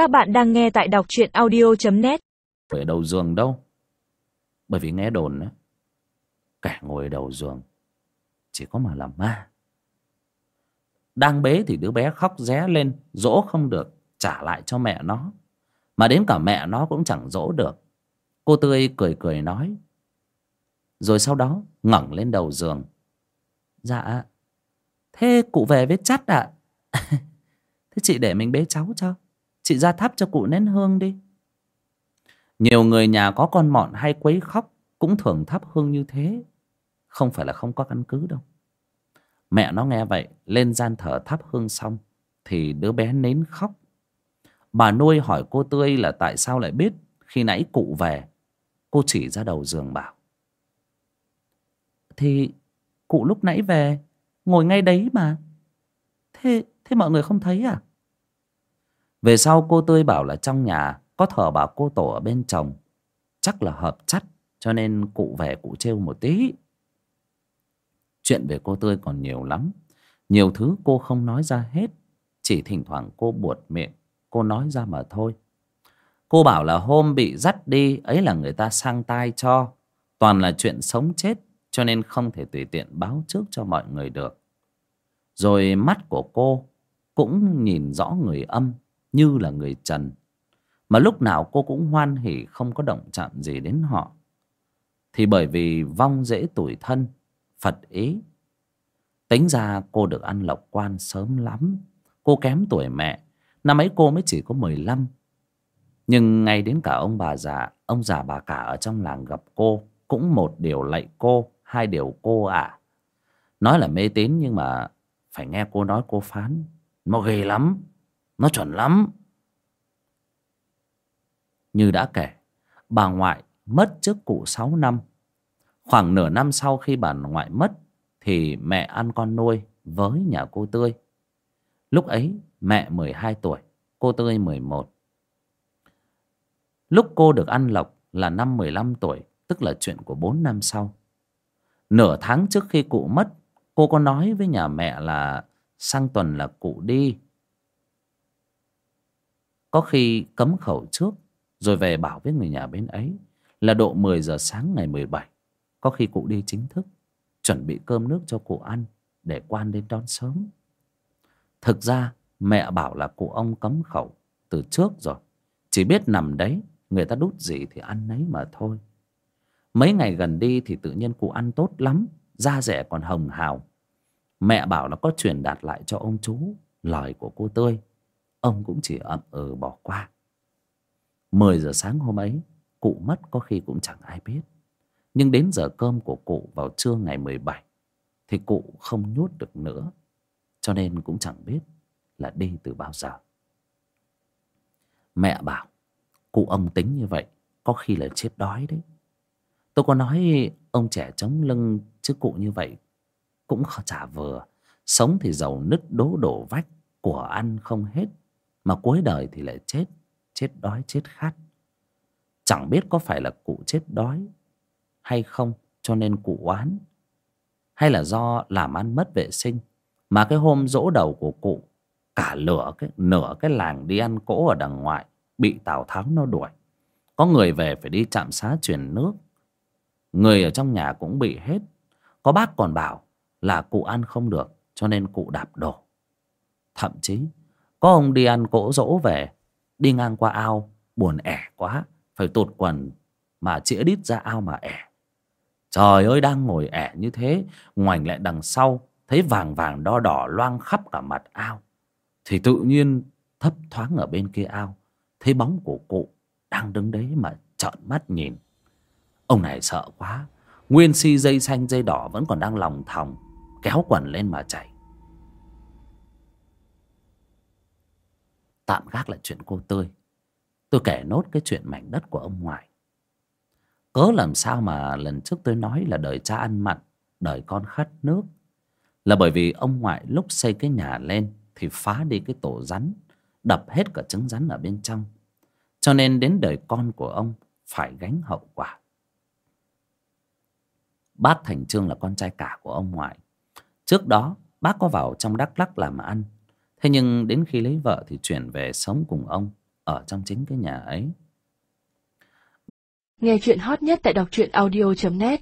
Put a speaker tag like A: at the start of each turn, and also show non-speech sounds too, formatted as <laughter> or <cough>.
A: Các bạn đang nghe tại đọc truyện audio.net
B: Ở đầu giường đâu? Bởi vì nghe đồn á, Kẻ ngồi đầu giường Chỉ có mà là ma. Đang bế thì đứa bé khóc ré lên, Dỗ không được, Trả lại cho mẹ nó. Mà đến cả mẹ nó cũng chẳng dỗ được. Cô Tươi cười cười nói, Rồi sau đó ngẩng lên đầu giường. Dạ Thế cụ về với chắt ạ. <laughs> Thế chị để mình bế cháu cho. Chị ra thắp cho cụ nén hương đi. Nhiều người nhà có con mọn hay quấy khóc Cũng thường thắp hương như thế. Không phải là không có căn cứ đâu. Mẹ nó nghe vậy Lên gian thờ thắp hương xong Thì đứa bé nến khóc. Bà nuôi hỏi cô Tươi là tại sao lại biết Khi nãy cụ về Cô chỉ ra đầu giường bảo. Thì cụ lúc nãy về Ngồi ngay đấy mà. Thế, thế mọi người không thấy à? Về sau cô Tươi bảo là trong nhà Có thờ bà cô tổ ở bên chồng. Chắc là hợp chất, Cho nên cụ về cụ trêu một tí. Chuyện về cô Tươi còn nhiều lắm. Nhiều thứ cô không nói ra hết. Chỉ thỉnh thoảng cô buột miệng, Cô nói ra mà thôi. Cô bảo là hôm bị dắt đi, Ấy là người ta sang tai cho. Toàn là chuyện sống chết, Cho nên không thể tùy tiện báo trước cho mọi người được. Rồi mắt của cô Cũng nhìn rõ người âm. Như là người trần. Mà lúc nào cô cũng hoan hỉ Không có động chạm gì đến họ. Thì bởi vì vong dễ tuổi thân, Phật ý. Tính ra cô được ăn lộc quan sớm lắm. Cô kém tuổi mẹ, Năm ấy cô mới chỉ có 15 Nhưng ngay đến cả ông bà già, Ông già bà cả ở trong làng gặp cô Cũng một điều lạy cô, Hai điều cô ạ. Nói là mê tín nhưng mà Phải nghe cô nói cô phán, Nó ghê lắm. Nó chuẩn lắm. Như đã kể, Bà ngoại mất trước cụ 6 năm. Khoảng nửa năm sau khi bà ngoại mất Thì mẹ ăn con nuôi với nhà cô Tươi. Lúc ấy mẹ 12 tuổi, Cô Tươi 11 Lúc cô được ăn lộc là năm 15 tuổi, Tức là chuyện của 4 năm sau. Nửa tháng trước khi cụ mất, Cô có nói với nhà mẹ là Sang tuần là cụ đi. Có khi cấm khẩu trước, Rồi về bảo với người nhà bên ấy Là độ 10 giờ sáng ngày 17 Có khi cụ đi chính thức, Chuẩn bị cơm nước cho cụ ăn Để quan đến đón sớm. Thực ra, mẹ bảo là cụ ông cấm khẩu Từ trước rồi. Chỉ biết nằm đấy, Người ta đút gì thì ăn nấy mà thôi. Mấy ngày gần đi thì tự nhiên cụ ăn tốt lắm, Da rẻ còn hồng hào. Mẹ bảo là có truyền đạt lại cho ông chú Lời của cô Tươi. Ông cũng chỉ ậm ừ bỏ qua. 10 giờ sáng hôm ấy, Cụ mất có khi cũng chẳng ai biết. Nhưng đến giờ cơm của cụ vào trưa ngày 17 Thì cụ không nhút được nữa. Cho nên cũng chẳng biết là đi từ bao giờ. Mẹ bảo, Cụ ông tính như vậy, Có khi là chết đói đấy. Tôi có nói ông trẻ chống lưng Chứ cụ như vậy, Cũng chả vừa. Sống thì giàu nứt đố đổ vách, Của ăn không hết mà cuối đời thì lại chết Chết đói, chết khát. Chẳng biết có phải là cụ chết đói Hay không cho nên cụ oán, Hay là do làm ăn mất vệ sinh. Mà cái hôm dỗ đầu của cụ, Cả lửa cái, nửa cái làng đi ăn cỗ ở đằng ngoại, Bị Tào Tháo nó đuổi. Có người về phải đi chạm xá truyền nước. Người ở trong nhà cũng bị hết. Có bác còn bảo là cụ ăn không được, Cho nên cụ đạp đổ. Thậm chí có ông đi ăn cỗ dỗ về. Đi ngang qua ao, Buồn ẻ quá. Phải tụt quần Mà chĩa đít ra ao mà ẻ. Trời ơi, đang ngồi ẻ như thế. Ngoảnh lại đằng sau, Thấy vàng vàng đo đỏ loang khắp cả mặt ao. Thì tự nhiên thấp thoáng ở bên kia ao, Thấy bóng của cụ Đang đứng đấy mà trợn mắt nhìn. Ông này sợ quá. Nguyên si dây xanh dây đỏ vẫn còn đang lòng thòng, Kéo quần lên mà chạy. Tạm gác lại chuyện cô Tươi. Tôi kể nốt cái chuyện mảnh đất của ông ngoại. Cớ làm sao mà lần trước tôi nói là đời cha ăn mặn, Đời con khát nước, Là bởi vì ông ngoại lúc xây cái nhà lên Thì phá đi cái tổ rắn, Đập hết cả trứng rắn ở bên trong. Cho nên đến đời con của ông Phải gánh hậu quả. Bác Thành Trương là con trai cả của ông ngoại. Trước đó, bác có vào trong Đắk Lắk làm ăn. Thế nhưng đến khi lấy vợ thì chuyển về sống cùng ông, ở trong chính cái nhà ấy.
C: Nghe chuyện hot nhất tại đọc truyện audio.net